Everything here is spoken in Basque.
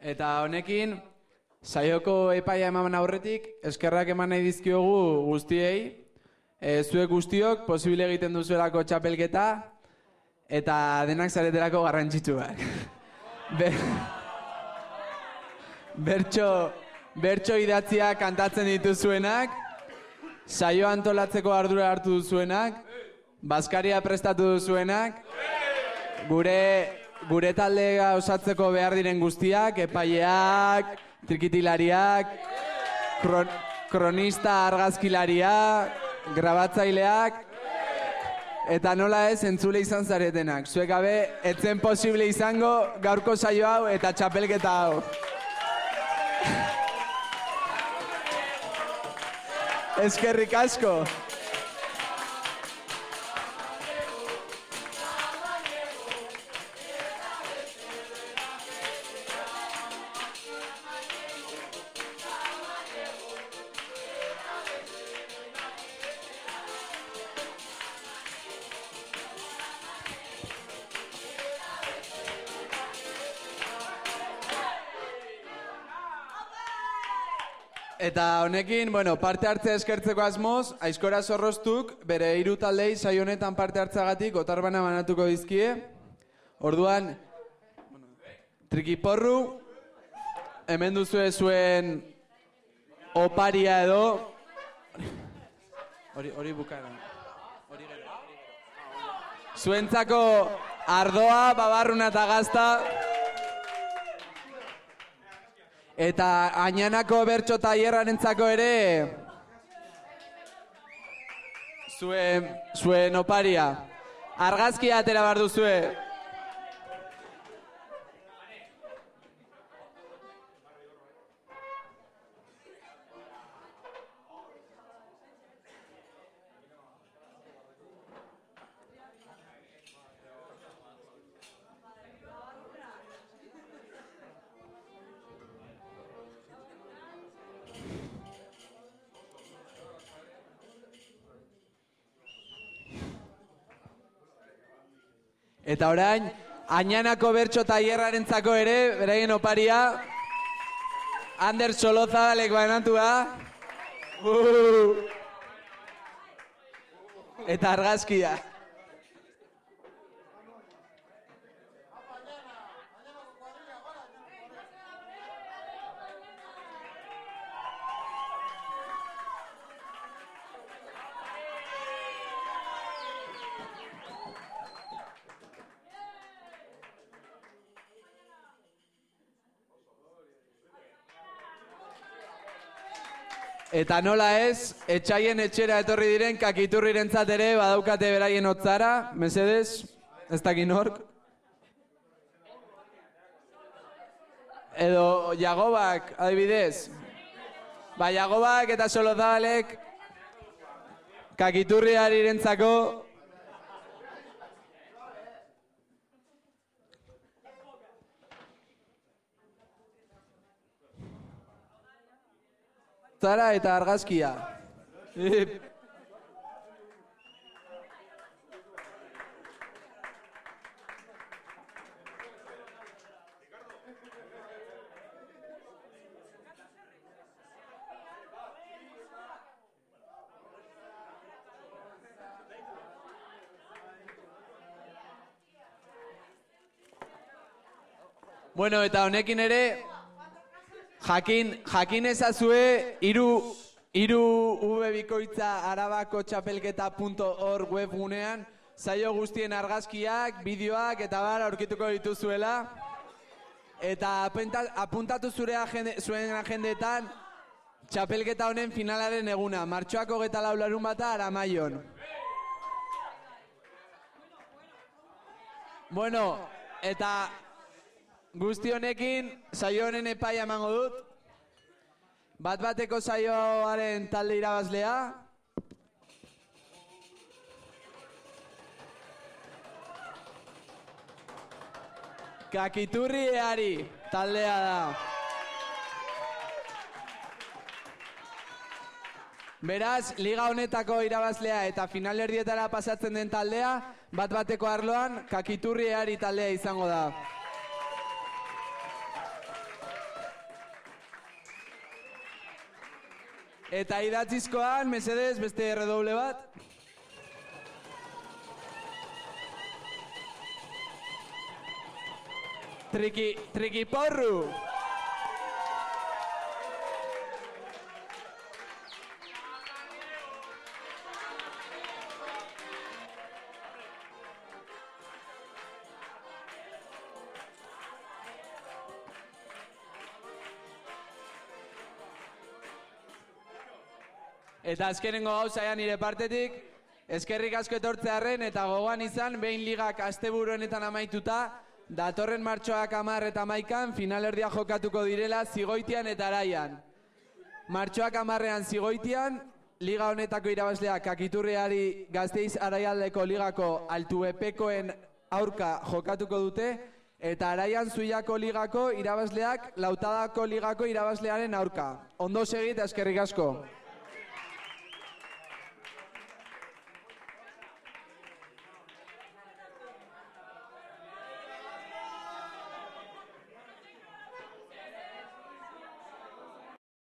Eta honekin, saioko epaia eman aurretik, eskerrak eman nahi dizkiogu guztiei, e, zuek guztiok posible egiten duzuelako txapelketa, eta denak zareterako garrantzitsuak. Be, bertso, bertso idatzia kantatzen dituzuenak, saio antolatzeko ardura hartu duzuenak, Baskaria prestatu duzuenak, gure gure taldea osatzeko behar diren guztiak, epaileak, trikitilariak, kron, kronista argazkilariak, grabatzaileak, eta nola ez entzule izan zaretenak. Zuek gabe, etzen posible izango gaurko saio hau eta txapelketa hau. Eskerrik asko. Eta honekin, bueno, parte hartze eskertzeko asmoz, aizkora zorroztuk, bere hiru taldei saio honetan parte hartzagatik otarbana banatuko dizkie. Orduan, trikiporru, hemen duzu zuen oparia edo... Hori, hori bukaera. Hori gero. Zuentzako ardoa, babarruna eta gazta... Eta añanako bertso tailerrarentzako ere zuen zuen oparia. Argazkia atera bar duzue. Eta orain, Añanako bertso tailerrarentzako ere, beraien oparia, Ander Soloza dalek banatua. Uh. Eta argazkia. Eta nola ez, etxaien etxera etorri diren kakiturriren ere badaukate beraien otzara, mesedez, ez dakin hork. Edo jagobak, adibidez. Ba, jagobak eta solozalek kakiturriaren Zara eta argazkia. Bueno, eta honekin ere Jakin, jakin ezazue, iru, iru ubebikoitza arabako txapelketa.org webgunean, zaio guztien argazkiak, bideoak eta bar aurkituko dituzuela. Eta apuntatu zure agende, zuen agendetan, txapelketa honen finalaren eguna, martxoako geta laularun bata aramaion. Bueno, eta Guzti honekin, saio honen epaia emango dut. Bat bateko saioaren talde irabazlea. Kakiturri eari taldea da. Beraz, liga honetako irabazlea eta finalerdietara pasatzen den taldea, bat bateko arloan, kakiturri eari taldea izango da. Eta idatzizkoan, mesedez, beste redoble bat. Triki, triki porru! Eta azkenengo gauzaia nire partetik, eskerrik asko etortzearen eta gogoan izan, behin ligak asteburu honetan amaituta, datorren martxoak amar eta maikan, finalerdia jokatuko direla zigoitian eta araian. Martxoak amarrean zigoitian, liga honetako irabazleak akiturriari gazteiz araialdeko ligako altu epekoen aurka jokatuko dute, eta araian zuiako ligako irabazleak lautadako ligako irabazlearen aurka. Ondo segit, eskerrik asko.